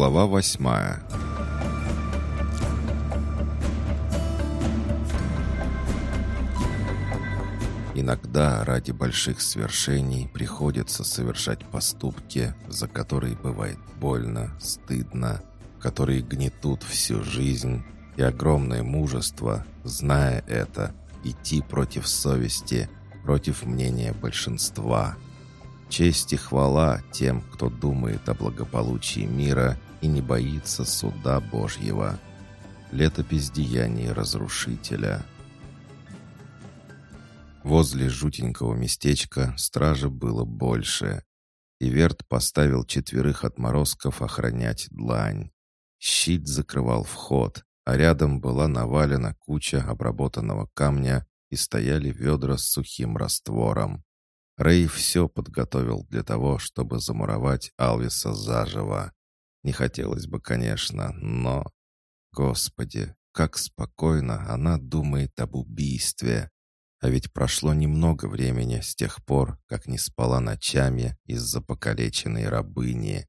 Глава восьмая Иногда ради больших свершений приходится совершать поступки, за которые бывает больно, стыдно, которые гнетут всю жизнь, и огромное мужество, зная это, идти против совести, против мнения большинства. Честь и хвала тем, кто думает о благополучии мира и не боится суда Божьего. Летопись деяний разрушителя. Возле жутенького местечка стражи было больше. Иверт поставил четверых отморозков охранять длань. Щит закрывал вход, а рядом была навалена куча обработанного камня и стояли ведра с сухим раствором. Рэй все подготовил для того, чтобы замуровать Алвиса заживо. Не хотелось бы, конечно, но... Господи, как спокойно она думает об убийстве. А ведь прошло немного времени с тех пор, как не спала ночами из-за покалеченной рабыни.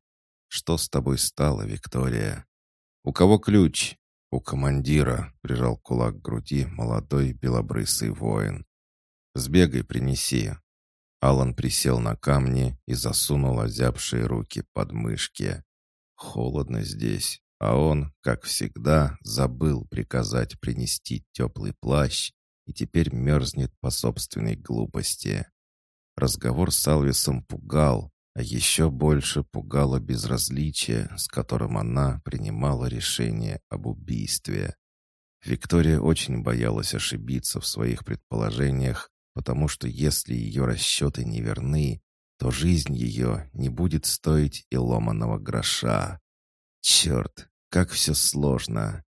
Что с тобой стало, Виктория? У кого ключ? «У командира», — прижал кулак к груди молодой белобрысый воин. «Сбегай, принеси». Алан присел на камни и засунул озябшие руки под мышки. Холодно здесь, а он, как всегда, забыл приказать принести теплый плащ и теперь мерзнет по собственной глупости. Разговор с Алвисом пугал, а еще больше пугало безразличие, с которым она принимала решение об убийстве. Виктория очень боялась ошибиться в своих предположениях, потому что если ее расчеты не верны, то жизнь ее не будет стоить и ломаного гроша. Черт, как все сложно.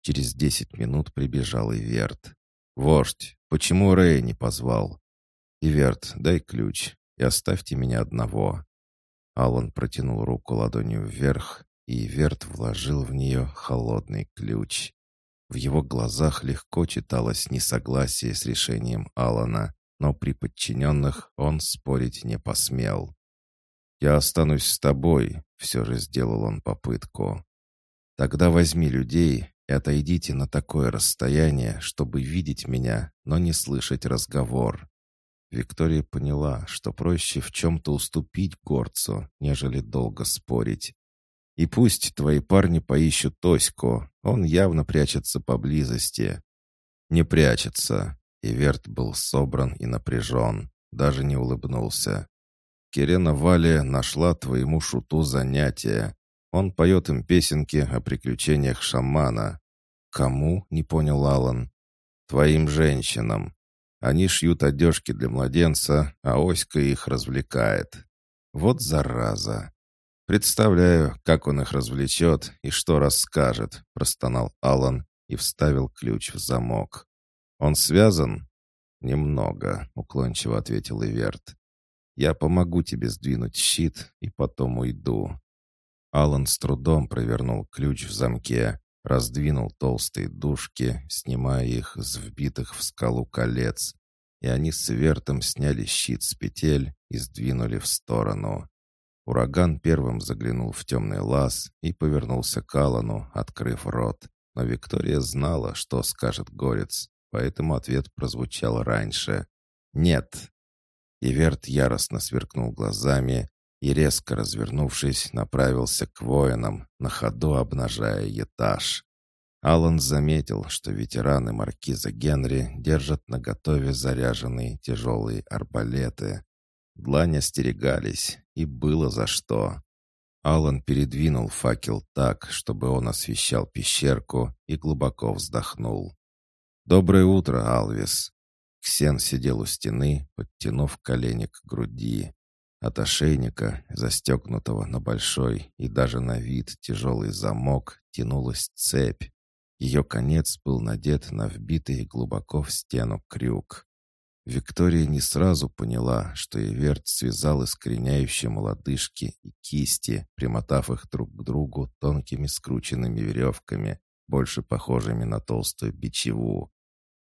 Через десять минут прибежал Иверт. «Вождь, почему Рэя не позвал?» «Иверт, дай ключ и оставьте меня одного». Алан протянул руку ладонью вверх, и Верт вложил в нее холодный ключ. В его глазах легко читалось несогласие с решением Алана, но при подчиненных он спорить не посмел. «Я останусь с тобой», — все же сделал он попытку. «Тогда возьми людей и отойдите на такое расстояние, чтобы видеть меня, но не слышать разговор. Виктория поняла, что проще в чем-то уступить горцу, нежели долго спорить. И пусть твои парни поищут Тоську, он явно прячется поблизости. Не прячется. И Верт был собран и напряжен, даже не улыбнулся. Кирена Валя нашла твоему шуту занятие. Он поет им песенки о приключениях шамана. Кому? Не понял Алан. Твоим женщинам. Они шьют одежки для младенца, а Оська их развлекает. Вот зараза. Представляю, как он их развлечет и что расскажет, простонал Алан и вставил ключ в замок. Он связан? Немного, уклончиво ответил Иверт. Я помогу тебе сдвинуть щит и потом уйду. Алан с трудом провернул ключ в замке, раздвинул толстые дужки, снимая их с вбитых в скалу колец, и они с Вертом сняли щит с петель и сдвинули в сторону. Ураган первым заглянул в темный лаз и повернулся к Аллану, открыв рот. Но Виктория знала, что скажет горец, поэтому ответ прозвучал раньше. «Нет!» И Верт яростно сверкнул глазами и, резко развернувшись, направился к воинам, на ходу обнажая этаж. Алан заметил, что ветераны маркиза Генри держат наготове заряженные тяжелые арбалеты. Длань остерегались, и было за что. Алан передвинул факел так, чтобы он освещал пещерку, и глубоко вздохнул. «Доброе утро, Алвис!» Ксен сидел у стены, подтянув колени к груди. От ошейника, застегнутого на большой и даже на вид тяжелый замок, тянулась цепь. Ее конец был надет на вбитый глубоко в стену крюк. Виктория не сразу поняла, что Эверт связал искореняющие лодыжки и кисти, примотав их друг к другу тонкими скрученными веревками, больше похожими на толстую бичеву.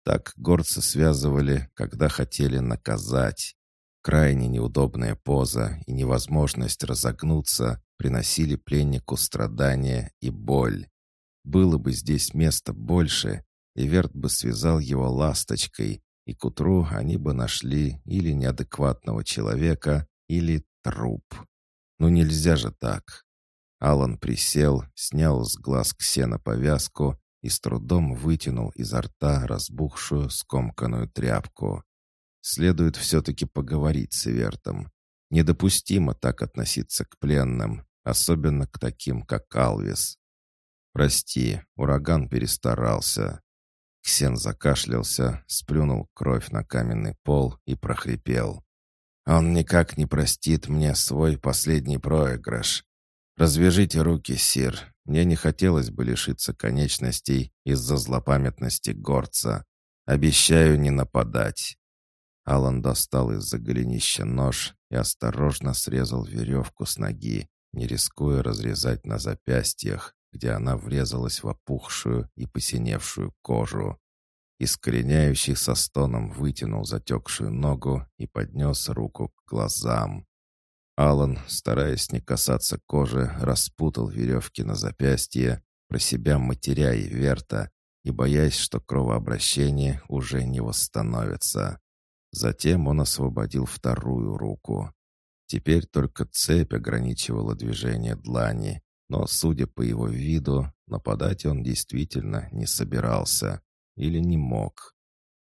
Так горцы связывали, когда хотели наказать. Крайне неудобная поза и невозможность разогнуться приносили пленнику страдания и боль. Было бы здесь места больше, Иверт бы связал его ласточкой, и к утру они бы нашли или неадекватного человека, или труп. Ну нельзя же так. Алан присел, снял с глаз Ксена повязку и с трудом вытянул изо рта разбухшую скомканную тряпку. Следует все-таки поговорить с Ивертом. Недопустимо так относиться к пленным, особенно к таким, как Алвис. «Прости, ураган перестарался». Ксен закашлялся, сплюнул кровь на каменный пол и прохрипел. «Он никак не простит мне свой последний проигрыш. Развяжите руки, сир. Мне не хотелось бы лишиться конечностей из-за злопамятности горца. Обещаю не нападать». Алан достал из-за голенища нож и осторожно срезал веревку с ноги, не рискуя разрезать на запястьях, где она врезалась в опухшую и посиневшую кожу. Искореняющий со стоном вытянул затекшую ногу и поднес руку к глазам. Алан, стараясь не касаться кожи, распутал веревки на запястье, про себя матеря и верта, и боясь, что кровообращение уже не восстановится. Затем он освободил вторую руку. Теперь только цепь ограничивала движение длани, но, судя по его виду, нападать он действительно не собирался или не мог.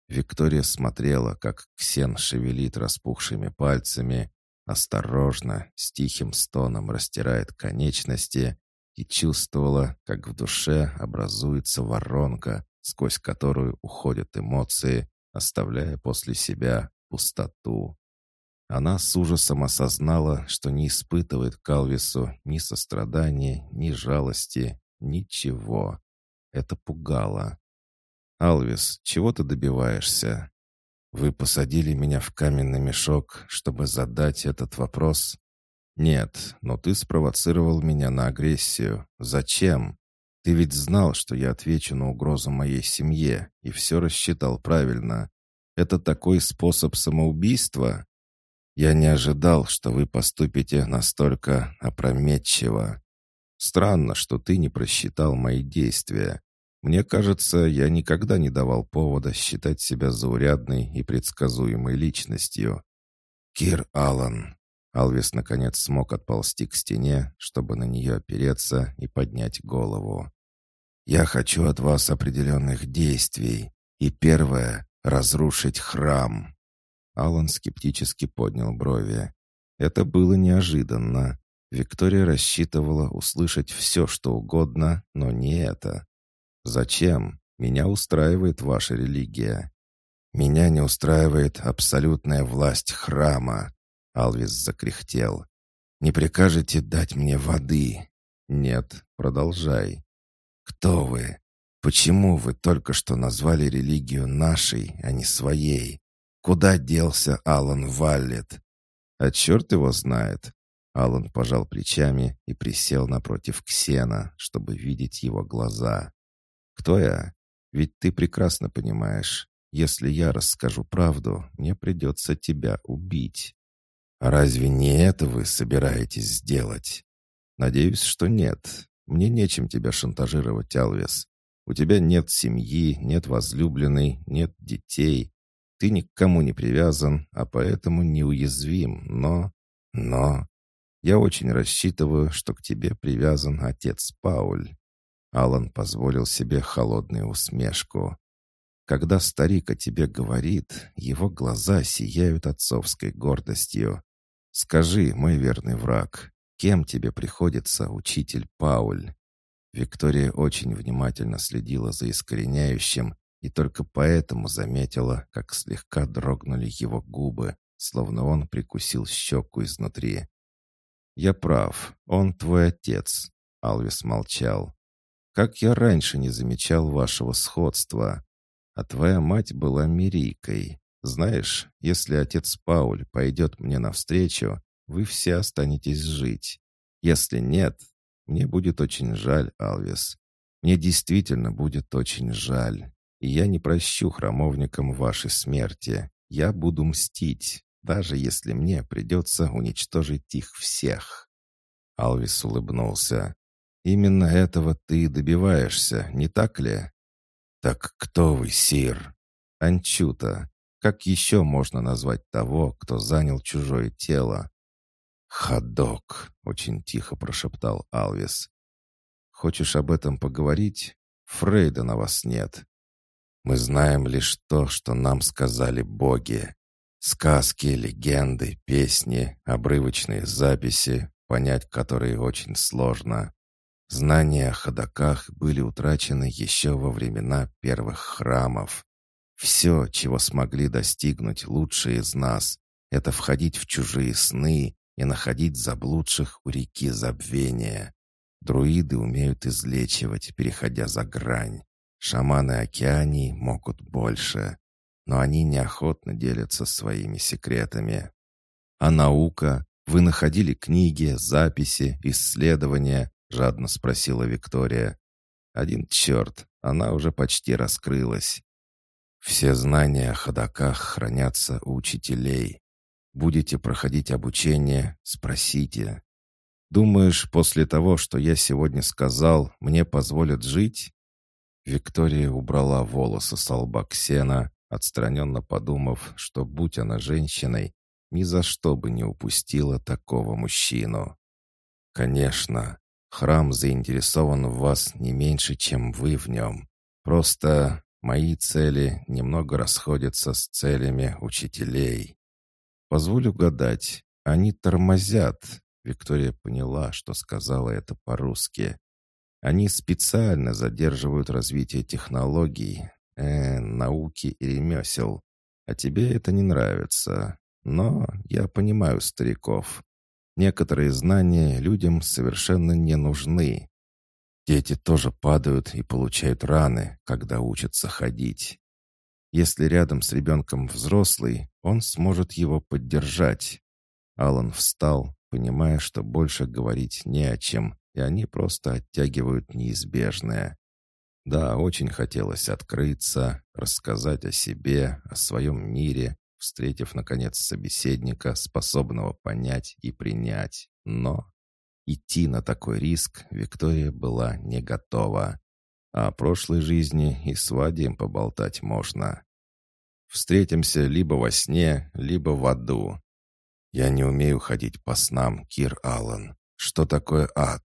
Виктория смотрела, как Ксен шевелит распухшими пальцами, осторожно, с тихим стоном растирает конечности и чувствовала, как в душе образуется воронка, сквозь которую уходят эмоции, оставляя после себя пустоту. Она с ужасом осознала, что не испытывает к Алвису ни сострадания, ни жалости, ничего. Это пугало. «Алвис, чего ты добиваешься? Вы посадили меня в каменный мешок, чтобы задать этот вопрос?» «Нет, но ты спровоцировал меня на агрессию. Зачем? Ты ведь знал, что я отвечу на угрозу моей семье, и все рассчитал правильно. Это такой способ самоубийства?» Я не ожидал, что вы поступите настолько опрометчиво. Странно, что ты не просчитал мои действия. Мне кажется, я никогда не давал повода считать себя заурядной и предсказуемой личностью. Кир Аллан. Алвис наконец смог отползти к стене, чтобы на нее опереться и поднять голову. «Я хочу от вас определенных действий. И первое — разрушить храм». Алан скептически поднял брови. Это было неожиданно. Виктория рассчитывала услышать все, что угодно, но не это. «Зачем? Меня устраивает ваша религия». «Меня не устраивает абсолютная власть храма», — Алвис закряхтел. «Не прикажете дать мне воды?» «Нет, продолжай». «Кто вы? Почему вы только что назвали религию нашей, а не своей? Куда делся Алан Валлет? А черт его знает. Алан пожал плечами и присел напротив Ксена, чтобы видеть его глаза. «Кто я? Ведь ты прекрасно понимаешь, если я расскажу правду, мне придется тебя убить. А разве не это вы собираетесь сделать? Надеюсь, что нет. Мне нечем тебя шантажировать, Алвес. У тебя нет семьи, нет возлюбленной, нет детей. Ты ни к кому не привязан, а поэтому неуязвим, но... Но... Я очень рассчитываю, что к тебе привязан отец Пауль». Алан позволил себе холодную усмешку. «Когда старик о тебе говорит, его глаза сияют отцовской гордостью. Скажи, мой верный враг, кем тебе приходится учитель Пауль?» Виктория очень внимательно следила за искореняющим, и только поэтому заметила, как слегка дрогнули его губы, словно он прикусил щеку изнутри. «Я прав, он твой отец», — Алвис молчал. «Как я раньше не замечал вашего сходства. А твоя мать была Мирийкой. Знаешь, если отец Пауль пойдет мне навстречу, вы все останетесь жить. Если нет, мне будет очень жаль, Алвис. Мне действительно будет очень жаль». И я не прощу храмовникам вашей смерти. Я буду мстить. даже если мне придется уничтожить их всех». Алвис улыбнулся. «Именно этого ты добиваешься, не так ли?» «Так кто вы, Сир?» «Анчута. Как еще можно назвать того, кто занял чужое тело?» «Ходок», — очень тихо прошептал Алвис. «Хочешь об этом поговорить? Фрейда на вас нет. Мы знаем лишь то, что нам сказали боги. Сказки, легенды, песни, обрывочные записи, понять которые очень сложно. Знания о ходоках были утрачены еще во времена первых храмов. Все, чего смогли достигнуть лучшие из нас, это входить в чужие сны и находить заблудших у реки забвения. Друиды умеют излечивать, переходя за грань. Шаманы океаний могут больше, но они неохотно делятся своими секретами. А наука? Вы находили книги, записи, исследования? Жадно спросила Виктория. Один черт, она уже почти раскрылась. Все знания о ходоках хранятся у учителей. Будете проходить обучение, спросите. Думаешь, после того, что я сегодня сказал, мне позволят жить? Виктория убрала волосы с лба Ксена, отстраненно подумав, что, будь она женщиной, ни за что бы не упустила такого мужчину. «Конечно, храм заинтересован в вас не меньше, чем вы в нем. Просто мои цели немного расходятся с целями учителей. Позволю гадать, они тормозят». Виктория поняла, что сказала это по-русски. Они специально задерживают развитие технологий, э, науки и ремесел. А тебе это не нравится. Но я понимаю стариков. Некоторые знания людям совершенно не нужны. Дети тоже падают и получают раны, когда учатся ходить. Если рядом с ребенком взрослый, он сможет его поддержать. Алан встал, понимая, что больше говорить не о чем, и они просто оттягивают неизбежное. Да, очень хотелось открыться, рассказать о себе, о своем мире, встретив, наконец, собеседника, способного понять и принять. Но идти на такой риск Виктория была не готова. А о прошлой жизни и с Вадием поболтать можно. Встретимся либо во сне, либо в аду. Я не умею ходить по снам, Кир Аллан. Что такое ад?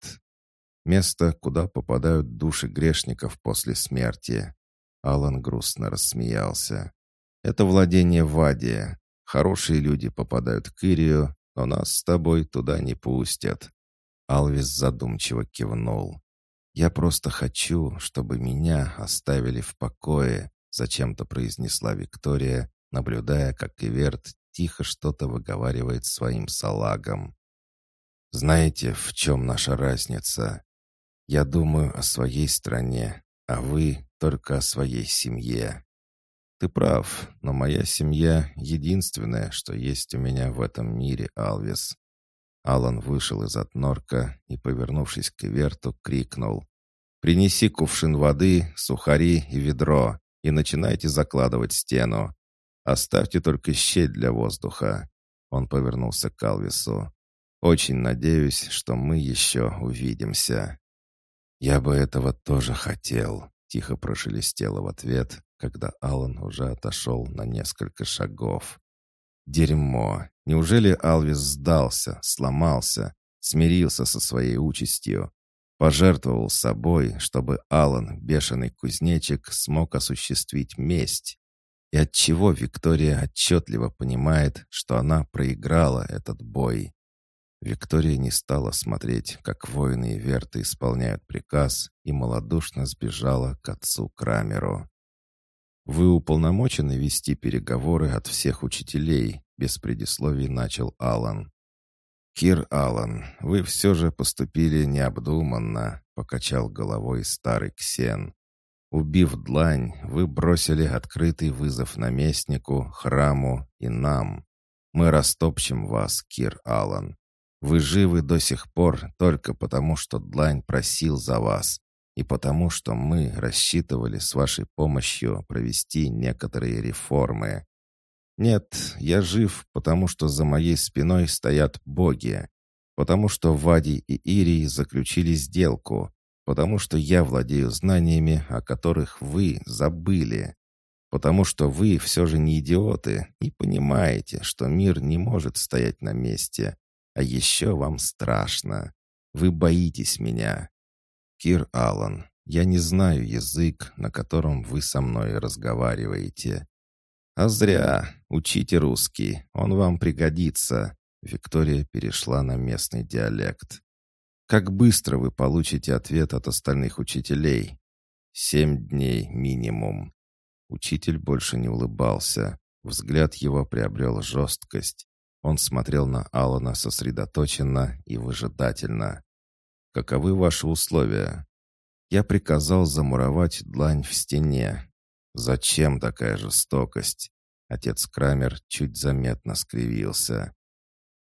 Место, куда попадают души грешников после смерти. Алан грустно рассмеялся. Это владение Вадия. Хорошие люди попадают к Ирию, но нас с тобой туда не пустят. Алвис задумчиво кивнул. «Я просто хочу, чтобы меня оставили в покое», зачем-то произнесла Виктория, наблюдая, как Иверт тихо что-то выговаривает своим салагом. «Знаете, в чем наша разница? Я думаю о своей стране, а вы только о своей семье. Ты прав, но моя семья — единственное, что есть у меня в этом мире, Алвис». Алан вышел из отнорка и, повернувшись к Иверту, крикнул. «Принеси кувшин воды, сухари и ведро, и начинайте закладывать стену. Оставьте только щель для воздуха». Он повернулся к Алвису. «Очень надеюсь, что мы еще увидимся». «Я бы этого тоже хотел», — тихо прошелестело в ответ, когда Алан уже отошел на несколько шагов. «Дерьмо! Неужели Алвис сдался, сломался, смирился со своей участью, пожертвовал собой, чтобы Алан, бешеный кузнечик, смог осуществить месть? И отчего Виктория отчетливо понимает, что она проиграла этот бой?» Виктория не стала смотреть, как воины и верты исполняют приказ, и малодушно сбежала к отцу Крамеру. «Вы уполномочены вести переговоры от всех учителей», без предисловий начал Алан. «Кир Алан, вы все же поступили необдуманно», — покачал головой старый Ксен. «Убив длань, вы бросили открытый вызов наместнику, храму и нам. Мы растопчем вас, Кир Алан. Вы живы до сих пор только потому, что Длань просил за вас, и потому, что мы рассчитывали с вашей помощью провести некоторые реформы. Нет, я жив, потому что за моей спиной стоят боги. Потому что Вади и Ирий заключили сделку. Потому что я владею знаниями, о которых вы забыли. Потому что вы все же не идиоты и понимаете, что мир не может стоять на месте. А еще вам страшно. Вы боитесь меня. Кир Аллан, я не знаю язык, на котором вы со мной разговариваете. «А зря. Учите русский. Он вам пригодится». Виктория перешла на местный диалект. «Как быстро вы получите ответ от остальных учителей?» «Семь дней минимум». Учитель больше не улыбался. Взгляд его приобрел жесткость. Он смотрел на Алана сосредоточенно и выжидательно. «Каковы ваши условия?» «Я приказал замуровать длань в стене. «Зачем такая жестокость?» Отец Крамер чуть заметно скривился.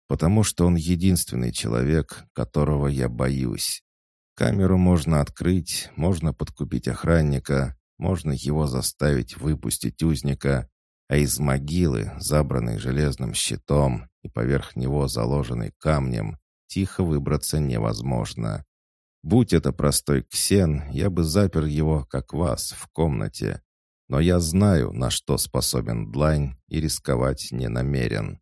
«Потому что он единственный человек, которого я боюсь. Камеру можно открыть, можно подкупить охранника, можно его заставить выпустить узника, а из могилы, забранной железным щитом и поверх него заложенной камнем, тихо выбраться невозможно. Будь это простой ксен, я бы запер его, как вас, в комнате, но я знаю, на что способен Длань, и рисковать не намерен.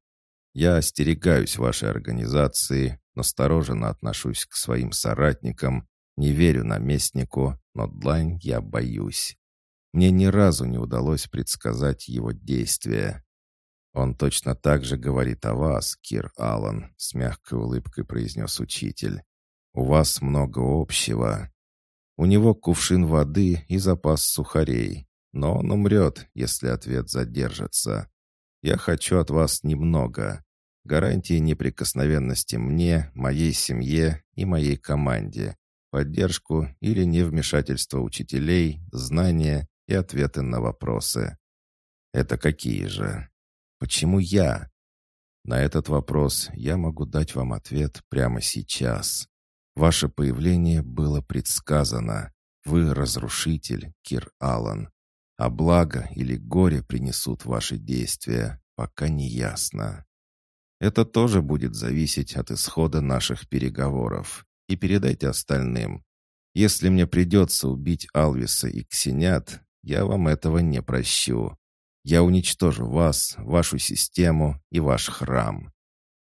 Я остерегаюсь вашей организации, настороженно отношусь к своим соратникам, не верю наместнику, но Длань я боюсь. Мне ни разу не удалось предсказать его действия. Он точно так же говорит о вас, Кир Аллан, с мягкой улыбкой произнес учитель. У вас много общего. У него кувшин воды и запас сухарей. Но он умрет, если ответ задержится. Я хочу от вас немного. Гарантии неприкосновенности мне, моей семье и моей команде. Поддержку или невмешательство учителей, знания и ответы на вопросы. Это какие же? Почему я? На этот вопрос я могу дать вам ответ прямо сейчас. Ваше появление было предсказано. Вы разрушитель, Кир Аллан. А благо или горе принесут ваши действия, пока не ясно. Это тоже будет зависеть от исхода наших переговоров. И передайте остальным. Если мне придется убить Алвиса и Ксенят, я вам этого не прощу. Я уничтожу вас, вашу систему и ваш храм».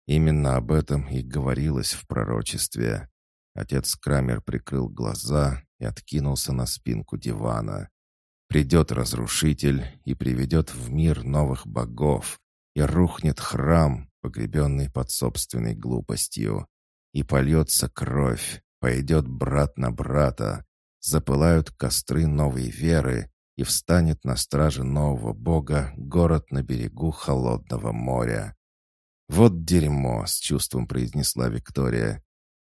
Именно об этом и говорилось в пророчестве. Отец Крамер прикрыл глаза и откинулся на спинку дивана. Придет разрушитель и приведет в мир новых богов, и рухнет храм, погребенный под собственной глупостью, и польется кровь, пойдет брат на брата, запылают костры новой веры, и встанет на страже нового бога город на берегу холодного моря. «Вот дерьмо!» — с чувством произнесла Виктория.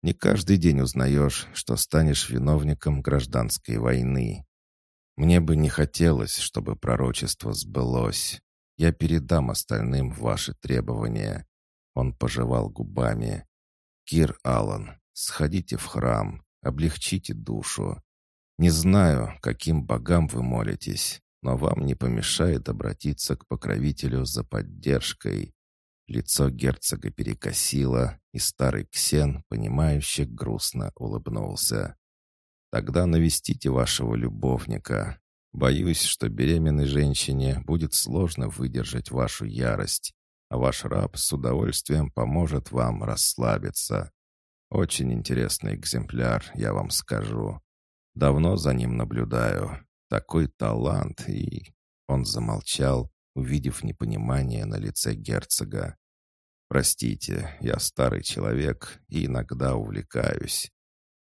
«Не каждый день узнаешь, что станешь виновником гражданской войны. Мне бы не хотелось, чтобы пророчество сбылось. Я передам остальным ваши требования». Он пожевал губами. «Кир Аллан, сходите в храм, облегчите душу. Не знаю, каким богам вы молитесь, но вам не помешает обратиться к покровителю за поддержкой». Лицо герцога перекосило, и старый Ксен, понимающе грустно улыбнулся. Тогда навестите вашего любовника. Боюсь, что беременной женщине будет сложно выдержать вашу ярость, а ваш раб с удовольствием поможет вам расслабиться. Очень интересный экземпляр, я вам скажу. Давно за ним наблюдаю. Такой талант и...» Он замолчал, увидев непонимание на лице герцога. «Простите, я старый человек и иногда увлекаюсь.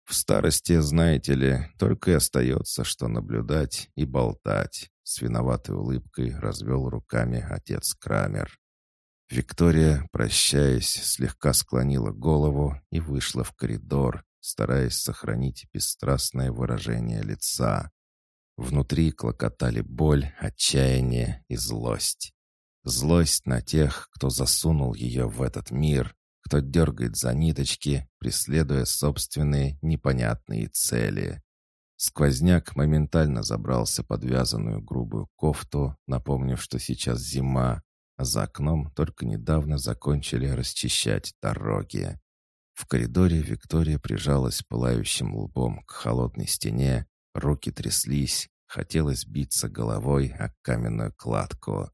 В старости, знаете ли, только и остается, что наблюдать и болтать. С виноватой улыбкой развел руками отец Крамер. Виктория, прощаясь, слегка склонила голову и вышла в коридор, стараясь сохранить бесстрастное выражение лица. Внутри клокотали боль, отчаяние и злость. Злость на тех, кто засунул ее в этот мир, кто дергает за ниточки, преследуя собственные непонятные цели. Сквозняк моментально забрался под вязаную грубую кофту, напомнив, что сейчас зима, а за окном только недавно закончили расчищать дороги. В коридоре Виктория прижалась пылающим лбом к холодной стене, руки тряслись, хотелось биться головой о каменную кладку.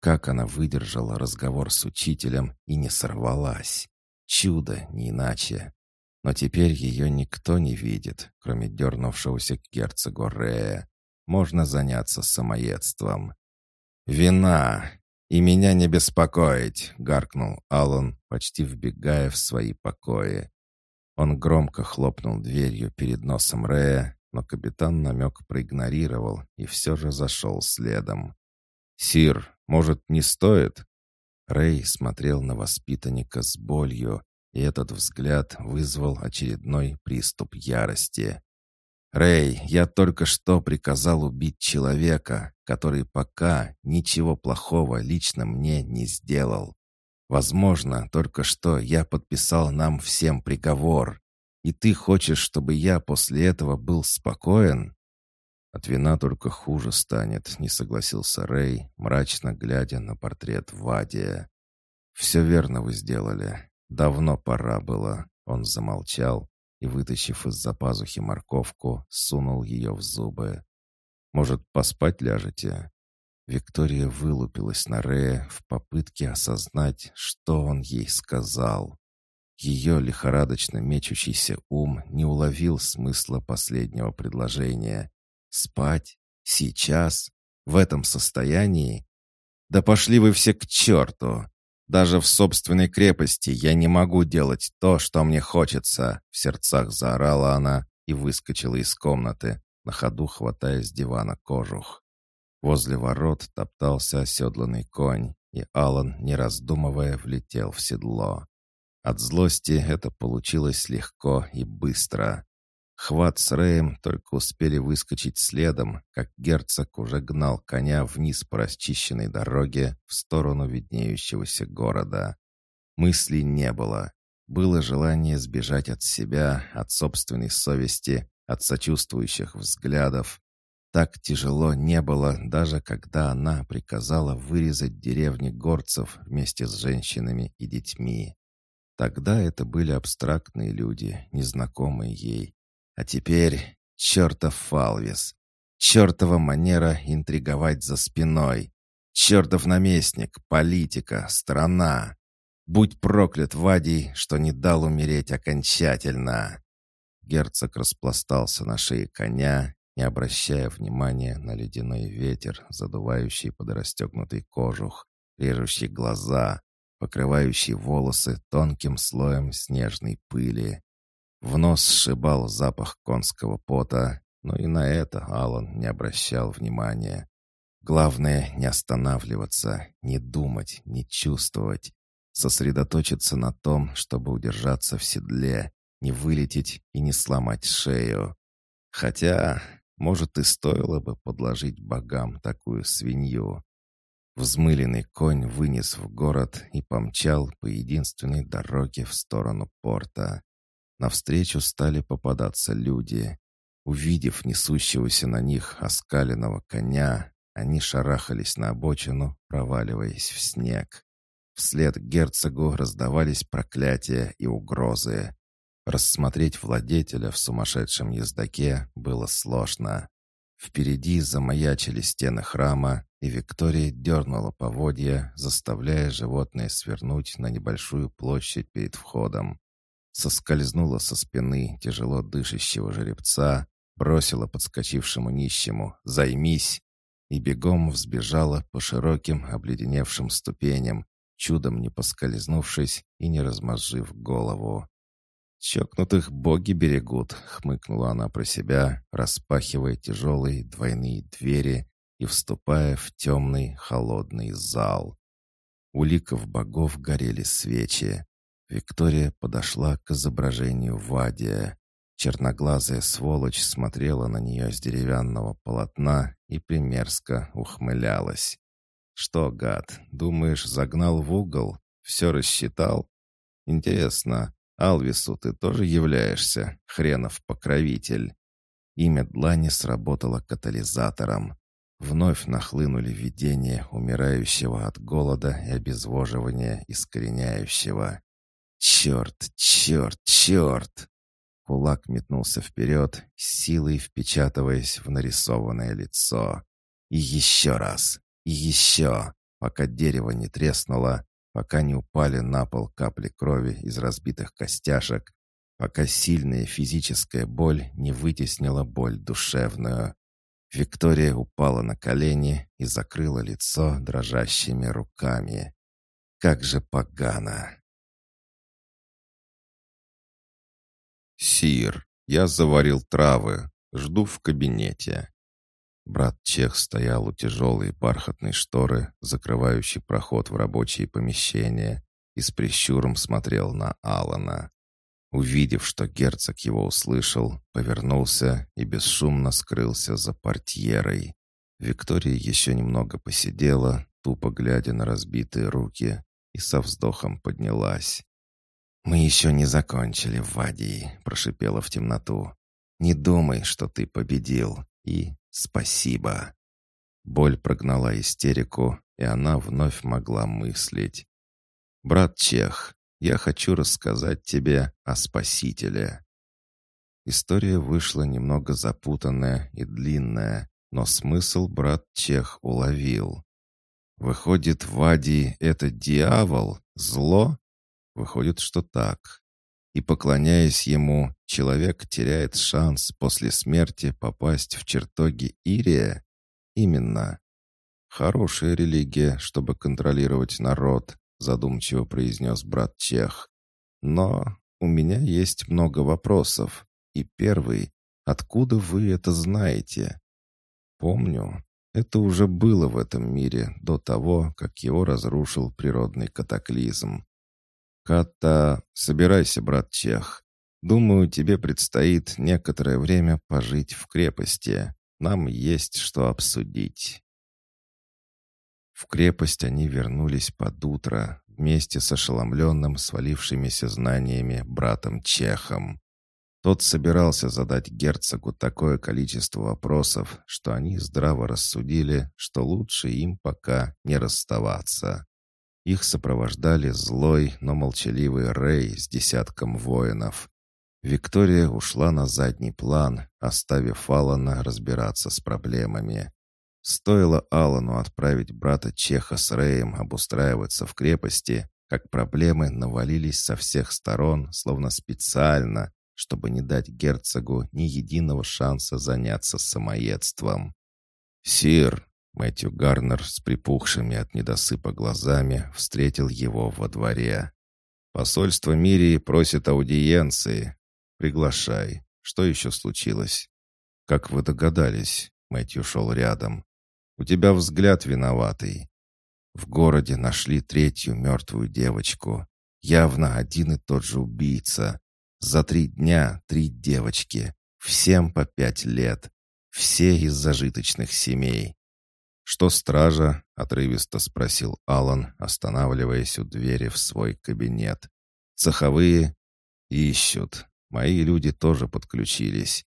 Как она выдержала разговор с учителем и не сорвалась. Чудо, не иначе. Но теперь ее никто не видит, кроме дернувшегося к герцогу Рея. Можно заняться самоедством. «Вина! И меня не беспокоить!» — гаркнул Аллан, почти вбегая в свои покои. Он громко хлопнул дверью перед носом Рея, но капитан намек проигнорировал и все же зашел следом. «Сир, может, не стоит?» Рэй смотрел на воспитанника с болью, и этот взгляд вызвал очередной приступ ярости. «Рэй, я только что приказал убить человека, который пока ничего плохого лично мне не сделал. Возможно, только что я подписал нам всем приговор, и ты хочешь, чтобы я после этого был спокоен?» «От вина только хуже станет», — не согласился Рэй, мрачно глядя на портрет Вадия. «Все верно вы сделали. Давно пора было. Он замолчал и, вытащив из-за пазухи морковку, сунул ее в зубы. «Может, поспать ляжете?» Виктория вылупилась на Рея в попытке осознать, что он ей сказал. Ее лихорадочно мечущийся ум не уловил смысла последнего предложения. «Спать? Сейчас? В этом состоянии? Да пошли вы все к черту! Даже в собственной крепости я не могу делать то, что мне хочется!» В сердцах заорала она и выскочила из комнаты, на ходу хватая с дивана кожух. Возле ворот топтался оседланный конь, и Алан, не раздумывая, влетел в седло. От злости это получилось легко и быстро. Хват с Рэем только успели выскочить следом, как герцог уже гнал коня вниз по расчищенной дороге в сторону виднеющегося города. Мыслей не было. Было желание сбежать от себя, от собственной совести, от сочувствующих взглядов. Так тяжело не было, даже когда она приказала вырезать деревни горцев вместе с женщинами и детьми. Тогда это были абстрактные люди, незнакомые ей, а теперь чертов Фалвис, чертова манера интриговать за спиной, чертов наместник, политика, страна. Будь проклят Вадий, что не дал умереть окончательно. Герцог распластался на шее коня, не обращая внимания на ледяной ветер, задувающий под расстегнутый кожух, режущий глаза, покрывающий волосы тонким слоем снежной пыли. В нос сшибал запах конского пота, но и на это Алан не обращал внимания. Главное — не останавливаться, не думать, не чувствовать. Сосредоточиться на том, чтобы удержаться в седле, не вылететь и не сломать шею. Хотя, может, и стоило бы подложить богам такую свинью. Взмыленный конь вынес в город и помчал по единственной дороге в сторону порта. Навстречу стали попадаться люди. Увидев несущегося на них оскаленного коня, они шарахались на обочину, проваливаясь в снег. Вслед герцогу раздавались проклятия и угрозы. Рассмотреть владетеля в сумасшедшем ездаке было сложно. Впереди замаячили стены храма, и Виктория дернула поводья, заставляя животное свернуть на небольшую площадь перед входом соскользнула со спины тяжело дышащего жеребца, бросила подскочившему нищему «Займись!» и бегом взбежала по широким обледеневшим ступеням, чудом не поскользнувшись и не размозжив голову. «Чокнутых боги берегут», — хмыкнула она про себя, распахивая тяжелые двойные двери и вступая в темный холодный зал. У ликов богов горели свечи. Виктория подошла к изображению Вадия. Черноглазая сволочь смотрела на нее с деревянного полотна и примерзко ухмылялась. «Что, гад, думаешь, загнал в угол? Все рассчитал? Интересно, Алвису ты тоже являешься, хренов покровитель?» Имя Длани сработало катализатором. вновь нахлынули видения умирающего от голода и обезвоживания искореняющего. «Черт, черт, черт!» Кулак метнулся вперед, силой впечатываясь в нарисованное лицо. И еще раз, и еще, пока дерево не треснуло, пока не упали на пол капли крови из разбитых костяшек, пока сильная физическая боль не вытеснила боль душевную. Виктория упала на колени и закрыла лицо дрожащими руками. Как же погано! «Сир, я заварил травы. Жду в кабинете». Брат Чех стоял у тяжелой бархатной шторы, закрывающей проход в рабочие помещения, и с прищуром смотрел на Алана. Увидев, что герцог его услышал, повернулся и бесшумно скрылся за портьерой. Виктория еще немного посидела, тупо глядя на разбитые руки, и со вздохом поднялась. «Мы еще не закончили, Вадий», — прошипела в темноту. «Не думай, что ты победил, и спасибо». Боль прогнала истерику, и она вновь могла мыслить. «Брат Чех, я хочу рассказать тебе о Спасителе». История вышла немного запутанная и длинная, но смысл брат Чех уловил. «Выходит, Вадий — это дьявол, зло?» Выходит, что так. И поклоняясь ему, человек теряет шанс после смерти попасть в чертоги Ирия? Именно. Хорошая религия, чтобы контролировать народ, задумчиво произнес брат Чех. Но у меня есть много вопросов. И первый, откуда вы это знаете? Помню, это уже было в этом мире до того, как его разрушил природный катаклизм. «Ката, собирайся, брат Чех. Думаю, тебе предстоит некоторое время пожить в крепости. Нам есть что обсудить». В крепость они вернулись под утро вместе с ошеломленным свалившимися знаниями братом Чехом. Тот собирался задать герцогу такое количество вопросов, что они здраво рассудили, что лучше им пока не расставаться. Их сопровождали злой, но молчаливый Рэй с десятком воинов. Виктория ушла на задний план, оставив Алана разбираться с проблемами. Стоило Алану отправить брата Чеха с Рэем обустраиваться в крепости, как проблемы навалились со всех сторон, словно специально, чтобы не дать герцогу ни единого шанса заняться самоедством. «Сир, Мэтью Гарнер с припухшими от недосыпа глазами встретил его во дворе. «Посольство Мирии просит аудиенции. Приглашай. Что еще случилось?» «Как вы догадались?» Мэтью шел рядом. «У тебя взгляд виноватый. В городе нашли третью мертвую девочку. Явно один и тот же убийца. За три дня три девочки. Всем по пять лет. Все из зажиточных семей. «Что стража?» — отрывисто спросил Алан, останавливаясь у двери в свой кабинет. «Цеховые?» «Ищут. Мои люди тоже подключились.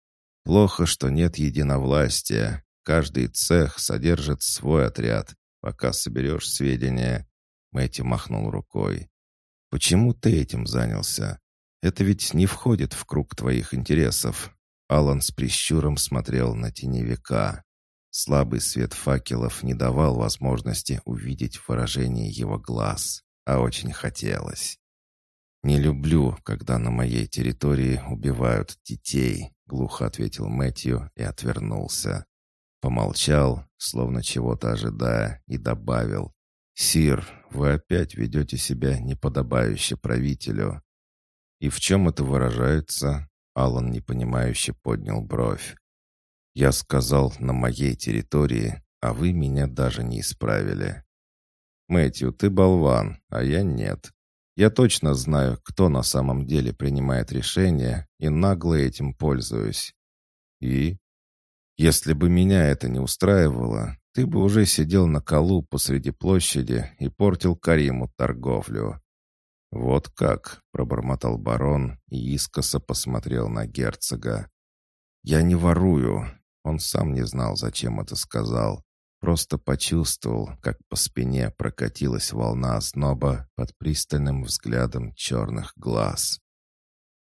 Плохо, что нет единовластия. Каждый цех содержит свой отряд. Пока соберешь сведения...» Мэтью махнул рукой. «Почему ты этим занялся? Это ведь не входит в круг твоих интересов». Алан с прищуром смотрел на теневика. Слабый свет факелов не давал возможности увидеть выражение его глаз, а очень хотелось. «Не люблю, когда на моей территории убивают детей», — глухо ответил Мэтью и отвернулся. Помолчал, словно чего-то ожидая, и добавил. «Сир, вы опять ведете себя неподобающе правителю». «И в чем это выражается?» Алан непонимающе поднял бровь. Я сказал «на моей территории», а вы меня даже не исправили. Мэтью, ты болван, а я нет. Я точно знаю, кто на самом деле принимает решения, и нагло этим пользуюсь. И? Если бы меня это не устраивало, ты бы уже сидел на колу посреди площади и портил Кариму торговлю. «Вот как», — пробормотал барон и искоса посмотрел на герцога. «Я не ворую, он сам не знал, зачем это сказал. просто почувствовал, как по спине прокатилась волна озноба под пристальным взглядом черных глаз.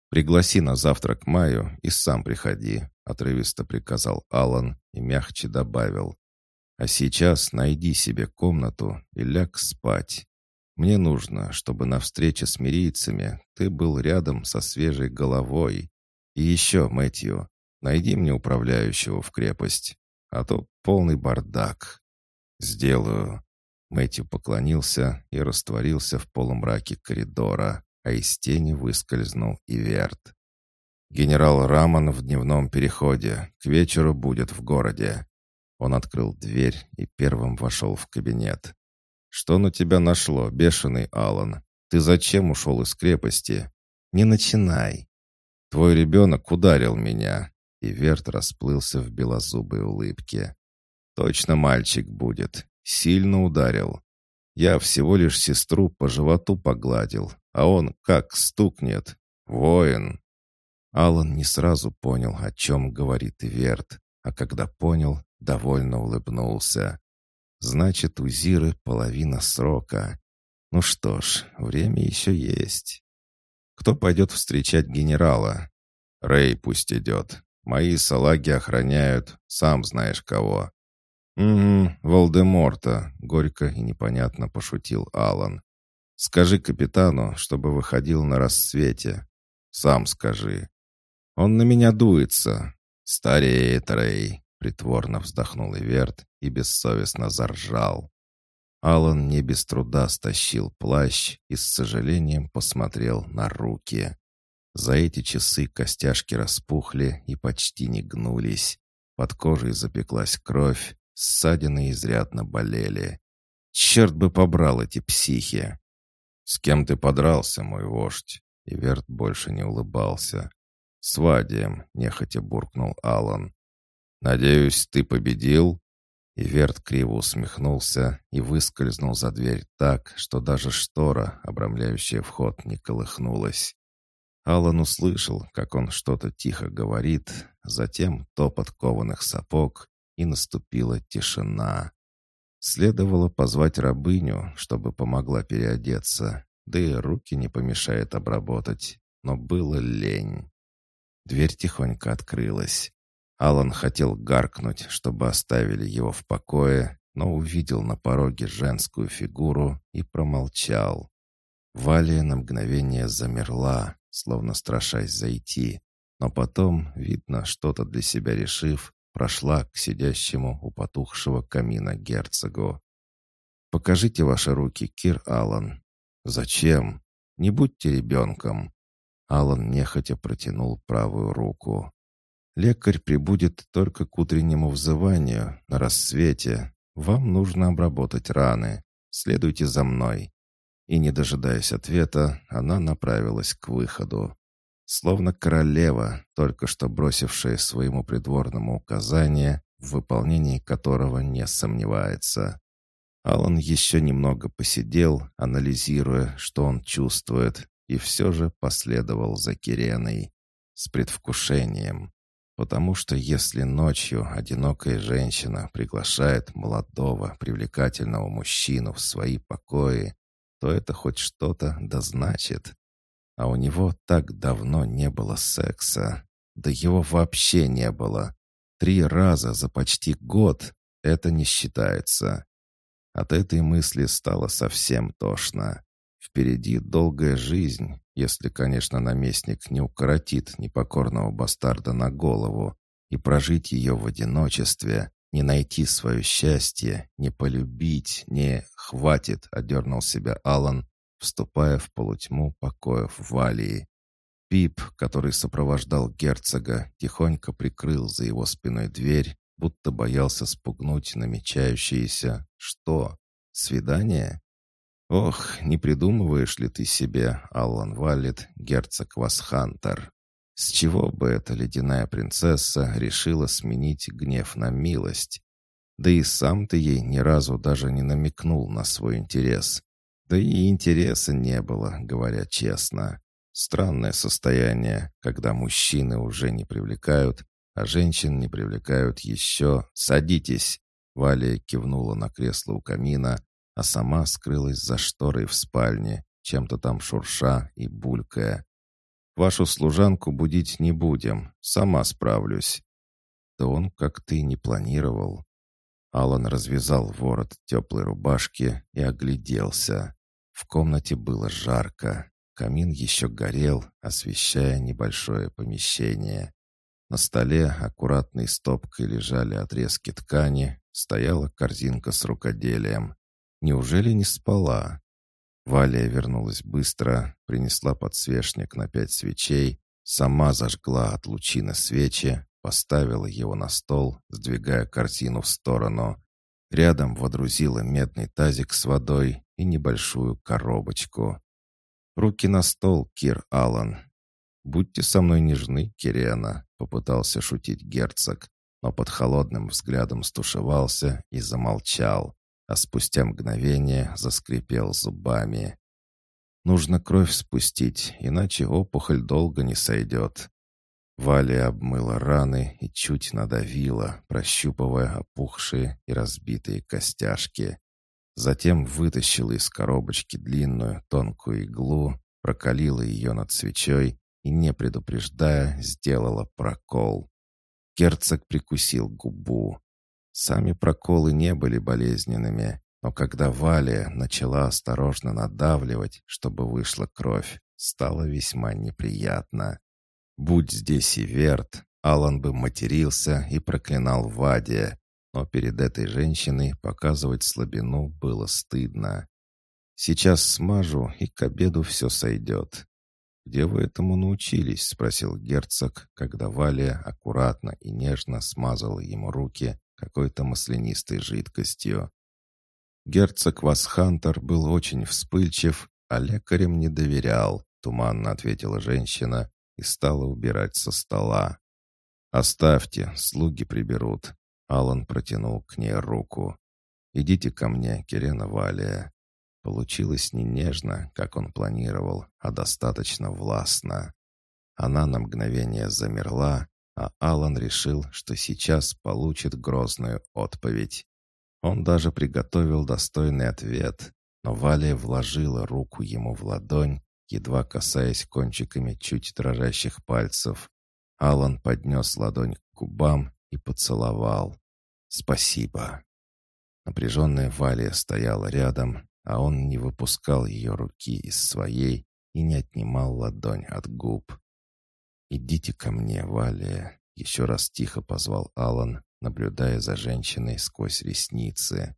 «Пригласи на завтрак Маю и сам приходи», — отрывисто приказал Алан и мягче добавил. «А сейчас найди себе комнату и ляг спать. Мне нужно, чтобы на встрече с мирийцами ты был рядом со свежей головой. И еще, Мэтью, найди мне управляющего в крепость, а то полный бардак». «Сделаю». Мэтью поклонился и растворился в полумраке коридора, а из тени выскользнул и Верт. «Генерал Раман в дневном переходе. К вечеру будет в городе». Он открыл дверь и первым вошел в кабинет. «Что на тебя нашло, бешеный Алан? Ты зачем ушел из крепости?» «Не начинай!» «Твой ребенок ударил меня!» И Верт расплылся в белозубой улыбке. «Точно мальчик будет. Сильно ударил. Я всего лишь сестру по животу погладил, а он как стукнет. Воин!» Алан не сразу понял, о чем говорит Верт, а когда понял, довольно улыбнулся. «Значит, у Зиры половина срока. Ну что ж, время еще есть. Кто пойдет встречать генерала? Рэй пусть идет. Мои салаги охраняют, сам знаешь кого. «Угу, Волдеморта», — горько и непонятно пошутил Алан. «Скажи капитану, чтобы выходил на рассвете. Сам скажи. Он на меня дуется. Стареет Рэй», — притворно вздохнул Иверт и бессовестно заржал. Алан не без труда стащил плащ и с сожалением посмотрел на руки. За эти часы костяшки распухли и почти не гнулись. Под кожей запеклась кровь, ссадины изрядно болели. Черт бы побрал эти психи! «С кем ты подрался, мой вождь?» И Верт больше не улыбался. «С Вадием», — нехотя буркнул Алан. «Надеюсь, ты победил?» И Верт криво усмехнулся и выскользнул за дверь так, что даже штора, обрамляющая вход, не колыхнулась. Алан услышал, как он что-то тихо говорит, затем топот кованых сапог, и наступила тишина. Следовало позвать рабыню, чтобы помогла переодеться, да и руки не помешает обработать, но было лень. Дверь тихонько открылась. Алан хотел гаркнуть, чтобы оставили его в покое, но увидел на пороге женскую фигуру и промолчал. Валия на мгновение замерла, словно страшась зайти, но потом, видно, что-то для себя решив, прошла к сидящему у потухшего камина герцогу. «Покажите ваши руки, Кир Аллан». «Зачем? Не будьте ребенком». Аллан нехотя протянул правую руку. «Лекарь прибудет только к утреннему взыванию, на рассвете. Вам нужно обработать раны. Следуйте за мной». И, не дожидаясь ответа, она направилась к выходу. Словно королева, только что бросившая своему придворному указание, в выполнении которого не сомневается. Алан еще немного посидел, анализируя, что он чувствует, и все же последовал за Киреной с предвкушением. Потому что если ночью одинокая женщина приглашает молодого, привлекательного мужчину в свои покои, то это хоть что-то да значит. А у него так давно не было секса. Да его вообще не было. Три раза за почти год это не считается. От этой мысли стало совсем тошно. Впереди долгая жизнь, если, конечно, наместник не укоротит непокорного бастарда на голову, и прожить ее в одиночестве, не найти свое счастье, не полюбить, не «хватит», — одернул себя Алан, вступая в полутьму покоев Валии. Пип, который сопровождал герцога, тихонько прикрыл за его спиной дверь, будто боялся спугнуть намечающееся «что? Свидание?» «Ох, не придумываешь ли ты себе, Аллан Валлет, герцог Васхантер? С чего бы эта ледяная принцесса решила сменить гнев на милость? Да и сам ты ей ни разу даже не намекнул на свой интерес. Да и интереса не было, говоря честно. Странное состояние, когда мужчины уже не привлекают, а женщин не привлекают еще «садитесь». Валия кивнула на кресло у камина, а сама скрылась за шторой в спальне, чем-то там шурша и булькая. «Вашу служанку будить не будем, сама справлюсь». Да он как-то и не планировал. Алан развязал ворот теплой рубашки и огляделся. В комнате было жарко. Камин еще горел, освещая небольшое помещение. На столе аккуратной стопкой лежали отрезки ткани, стояла корзинка с рукоделием. Неужели не спала? Валя вернулась быстро, принесла подсвечник на пять свечей, сама зажгла от лучины свечи, поставила его на стол, сдвигая корзину в сторону. Рядом водрузила медный тазик с водой и небольшую коробочку. «Руки на стол, Кир Аллан. «Будьте со мной нежны, Кирена», — попытался шутить герцог, но под холодным взглядом стушевался и замолчал, а спустя мгновение заскрипел зубами. «Нужно кровь спустить, иначе опухоль долго не сойдет». Валя обмыла раны и чуть надавила, прощупывая опухшие и разбитые костяшки. Затем вытащила из коробочки длинную тонкую иглу, прокалила ее над свечой и, не предупреждая, сделала прокол. Герцог прикусил губу. Сами проколы не были болезненными, но когда Валя начала осторожно надавливать, чтобы вышла кровь, стало весьма неприятно. Будь здесь и Верт, Алан бы матерился и проклинал Вадия, но перед этой женщиной показывать слабину было стыдно. Сейчас смажу, и к обеду все сойдет. «Где вы этому научились?» — спросил герцог, когда Валия аккуратно и нежно смазала ему руки какой-то маслянистой жидкостью. Герцог Васхантер был очень вспыльчив, а лекарям не доверял, туманно ответила женщина и стала убирать со стола. «Оставьте, слуги приберут». Алан протянул к ней руку. «Идите ко мне, Кирена Валия». Получилось не нежно, как он планировал, а достаточно властно. Она на мгновение замерла, а Алан решил, что сейчас получит грозную отповедь. Он даже приготовил достойный ответ, но Валя вложила руку ему в ладонь, едва касаясь кончиками чуть дрожащих пальцев. Алан поднес ладонь к губам и поцеловал. «Спасибо». Напряженная Валя стояла рядом, а он не выпускал ее руки из своей и не отнимал ладонь от губ. «Идите ко мне, Валя», — еще раз тихо позвал Алан, наблюдая за женщиной сквозь ресницы.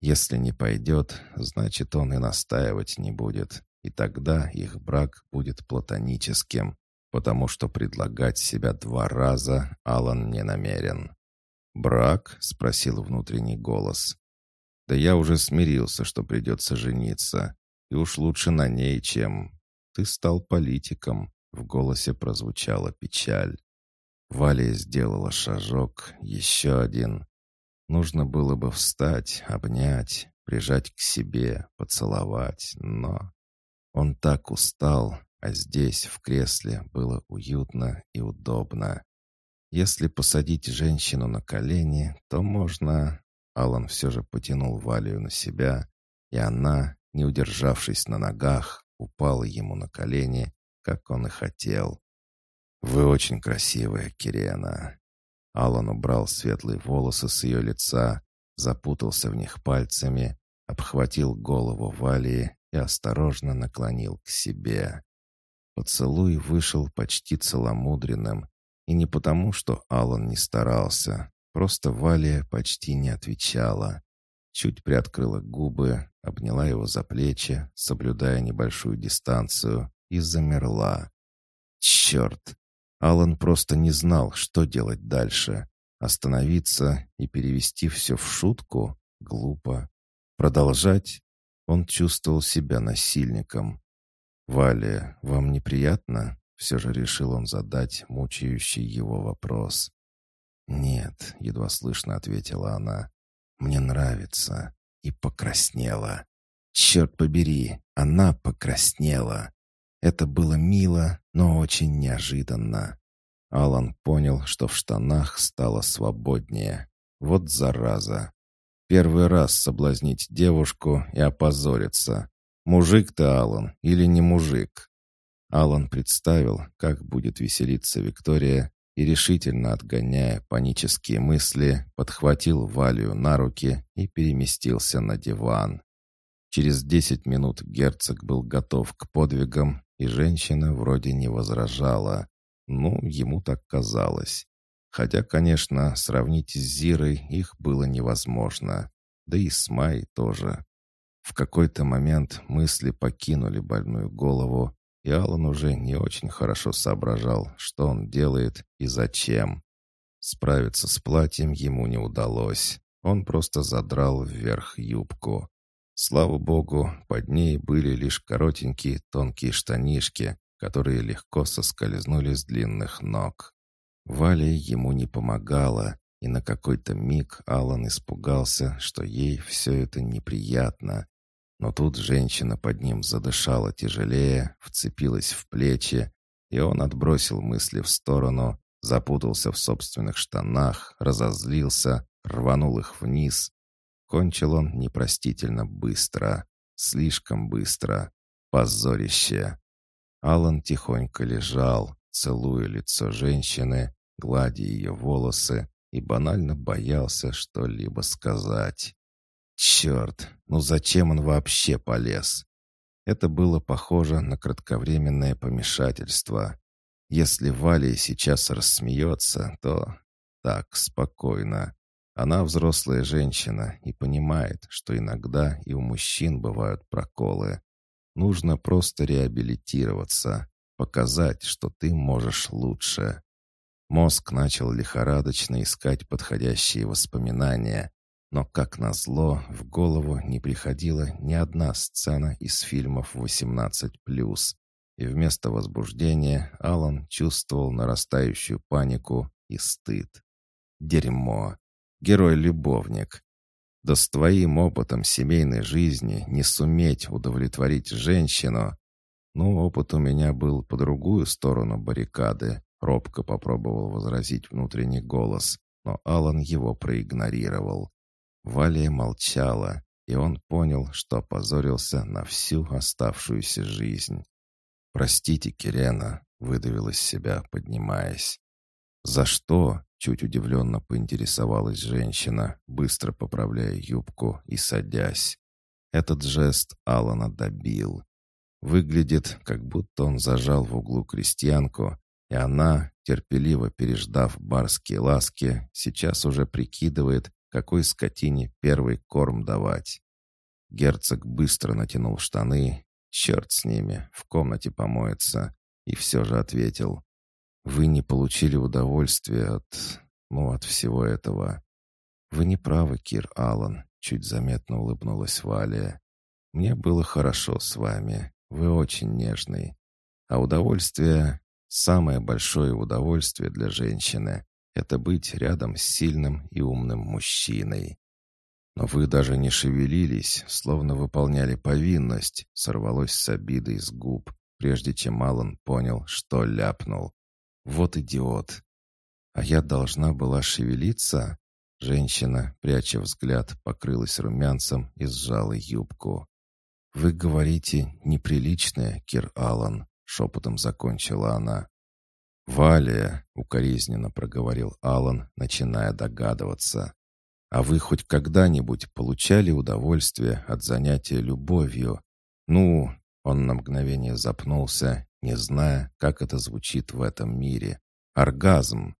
«Если не пойдет, значит, он и настаивать не будет, и тогда их брак будет платоническим, потому что предлагать себя два раза Алан не намерен». «Брак?» — спросил внутренний голос. Да я уже смирился, что придется жениться. И уж лучше на ней, чем... Ты стал политиком. В голосе прозвучала печаль. Валя сделала шажок, еще один. Нужно было бы встать, обнять, прижать к себе, поцеловать, но... Он так устал, а здесь, в кресле, было уютно и удобно. Если посадить женщину на колени, то можно... Алан все же потянул Валию на себя, и она, не удержавшись на ногах, упала ему на колени, как он и хотел. «Вы очень красивая, Кирена». Алан убрал светлые волосы с ее лица, запутался в них пальцами, обхватил голову Валии и осторожно наклонил к себе. Поцелуй вышел почти целомудренным, и не потому, что Алан не старался, Просто Валя почти не отвечала. Чуть приоткрыла губы, обняла его за плечи, соблюдая небольшую дистанцию, и замерла. Черт! Алан просто не знал, что делать дальше. Остановиться и перевести все в шутку? Глупо. Продолжать? Он чувствовал себя насильником. «Валя, вам неприятно?» Все же решил он задать мучающий его вопрос. «Нет», — едва слышно ответила она, — «мне нравится». И покраснела. «Черт побери, она покраснела». Это было мило, но очень неожиданно. Алан понял, что в штанах стало свободнее. Вот зараза. Первый раз соблазнить девушку и опозориться. Мужик ты, Алан, или не мужик? Алан представил, как будет веселиться Виктория, и решительно отгоняя панические мысли, подхватил Валию на руки и переместился на диван. Через десять минут герцог был готов к подвигам, и женщина вроде не возражала. Ну, ему так казалось. Хотя, конечно, сравнить с Зирой их было невозможно. Да и с Май тоже. В какой-то момент мысли покинули больную голову, и Алан уже не очень хорошо соображал, что он делает и зачем. Справиться с платьем ему не удалось. Он просто задрал вверх юбку. Слава богу, под ней были лишь коротенькие тонкие штанишки, которые легко соскользнули с длинных ног. Валя ему не помогала, и на какой-то миг Алан испугался, что ей все это неприятно. Но тут женщина под ним задышала тяжелее, вцепилась в плечи, и он отбросил мысли в сторону, запутался в собственных штанах, разозлился, рванул их вниз. Кончил он непростительно быстро, слишком быстро. Позорище. Алан тихонько лежал, целуя лицо женщины, гладя ее волосы, и банально боялся что-либо сказать. Черт, ну зачем он вообще полез? Это было похоже на кратковременное помешательство. Если Валя сейчас рассмеется, то... Так, спокойно. Она взрослая женщина и понимает, что иногда и у мужчин бывают проколы. Нужно просто реабилитироваться, показать, что ты можешь лучше. Мозг начал лихорадочно искать подходящие воспоминания, но, как назло, в голову не приходила ни одна сцена из фильмов 18+, и вместо возбуждения Алан чувствовал нарастающую панику и стыд. Дерьмо. Герой-любовник. Да с твоим опытом семейной жизни не суметь удовлетворить женщину. Ну, опыт у меня был по другую сторону баррикады, Робко попробовал возразить внутренний голос, но Алан его проигнорировал. Валия молчала, и он понял, что опозорился на всю оставшуюся жизнь. «Простите, Кирена», — выдавил из себя, поднимаясь. «За что?» — чуть удивленно поинтересовалась женщина, быстро поправляя юбку и садясь. Этот жест Алана добил. Выглядит, как будто он зажал в углу крестьянку и она, терпеливо переждав барские ласки, сейчас уже прикидывает, какой скотине первый корм давать. Герцог быстро натянул штаны, черт с ними, в комнате помоется, и все же ответил. «Вы не получили удовольствия от... ну, от всего этого». «Вы не правы, Кир Аллан», — чуть заметно улыбнулась Валя. «Мне было хорошо с вами, вы очень нежный. А удовольствие Самое большое удовольствие для женщины — это быть рядом с сильным и умным мужчиной. Но вы даже не шевелились, словно выполняли повинность, сорвалось с обидой с губ, прежде чем Алан понял, что ляпнул. Вот идиот. А я должна была шевелиться? Женщина, пряча взгляд, покрылась румянцем и сжала юбку. «Вы говорите неприличное, Кир Аллан шепотом закончила она. «Валия», — укоризненно проговорил Алан, начиная догадываться. «А вы хоть когда-нибудь получали удовольствие от занятия любовью? Ну...» — он на мгновение запнулся, не зная, как это звучит в этом мире. «Оргазм!»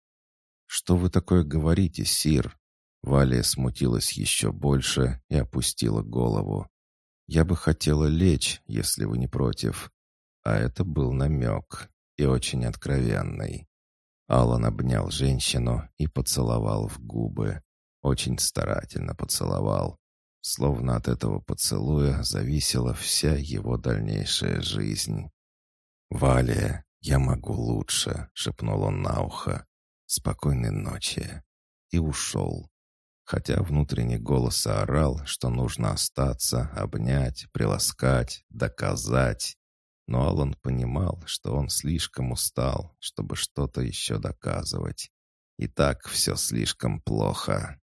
«Что вы такое говорите, Сир?» Валия смутилась еще больше и опустила голову. «Я бы хотела лечь, если вы не против. А это был намек, и очень откровенный. Алан обнял женщину и поцеловал в губы. Очень старательно поцеловал. Словно от этого поцелуя зависела вся его дальнейшая жизнь. «Валя, я могу лучше», — шепнул он на ухо. «Спокойной ночи». И ушел. Хотя внутренний голос орал, что нужно остаться, обнять, приласкать, доказать. Но Алан понимал, что он слишком устал, чтобы что-то еще доказывать. И так все слишком плохо.